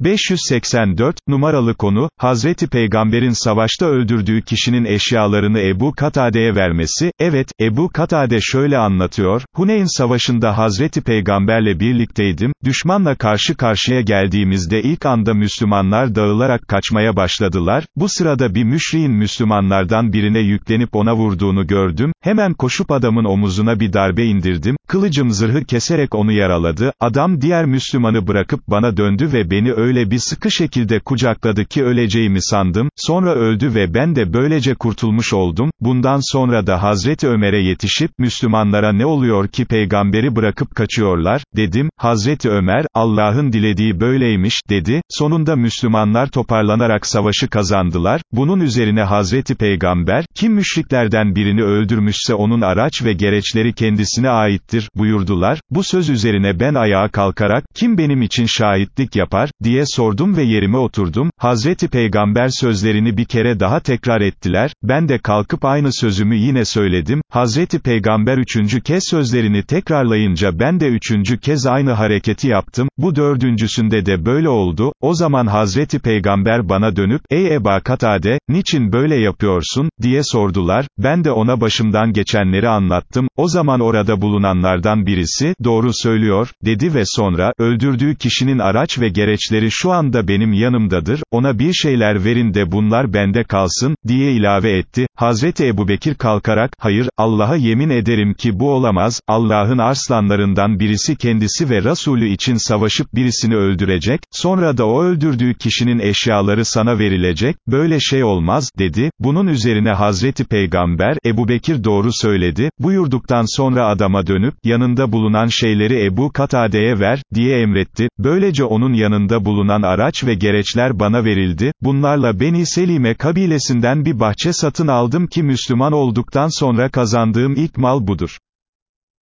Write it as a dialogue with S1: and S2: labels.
S1: 584, numaralı konu, Hazreti Peygamber'in savaşta öldürdüğü kişinin eşyalarını Ebu Katade'ye vermesi, evet, Ebu Katade şöyle anlatıyor, Huneyn savaşında Hazreti Peygamberle birlikteydim, düşmanla karşı karşıya geldiğimizde ilk anda Müslümanlar dağılarak kaçmaya başladılar, bu sırada bir müşriğin Müslümanlardan birine yüklenip ona vurduğunu gördüm, hemen koşup adamın omuzuna bir darbe indirdim, kılıcım zırhı keserek onu yaraladı, adam diğer Müslümanı bırakıp bana döndü ve beni öyle öyle bir sıkı şekilde kucakladı ki öleceğimi sandım, sonra öldü ve ben de böylece kurtulmuş oldum, bundan sonra da Hazreti Ömer'e yetişip, Müslümanlara ne oluyor ki peygamberi bırakıp kaçıyorlar, dedim, Hazreti Ömer, Allah'ın dilediği böyleymiş, dedi, sonunda Müslümanlar toparlanarak savaşı kazandılar, bunun üzerine Hazreti Peygamber, kim müşriklerden birini öldürmüşse onun araç ve gereçleri kendisine aittir, buyurdular, bu söz üzerine ben ayağa kalkarak, kim benim için şahitlik yapar, diye, diye sordum ve yerime oturdum, Hazreti Peygamber sözlerini bir kere daha tekrar ettiler, ben de kalkıp aynı sözümü yine söyledim, Hazreti Peygamber üçüncü kez sözlerini tekrarlayınca ben de üçüncü kez aynı hareketi yaptım, bu dördüncüsünde de böyle oldu, o zaman Hazreti Peygamber bana dönüp, ey Eba Katade, niçin böyle yapıyorsun, diye sordular, ben de ona başımdan geçenleri anlattım, o zaman orada bulunanlardan birisi, doğru söylüyor, dedi ve sonra, öldürdüğü kişinin araç ve gereçleri şu anda benim yanımdadır, ona bir şeyler verin de bunlar bende kalsın, diye ilave etti, Hazreti Ebubekir kalkarak, hayır, Allah'a yemin ederim ki bu olamaz, Allah'ın arslanlarından birisi kendisi ve Resulü için savaşıp birisini öldürecek, sonra da o öldürdüğü kişinin eşyaları sana verilecek, böyle şey olmaz, dedi, bunun üzerine Hazreti Peygamber, Ebubekir doğru söyledi, buyurduktan sonra adama dönüp, yanında bulunan şeyleri Ebu Katade'ye ver, diye emretti, böylece onun yanında bulunan araç ve gereçler bana verildi, bunlarla Beni Selime kabilesinden bir bahçe satın aldım ki Müslüman olduktan sonra kazandığım ilk mal budur.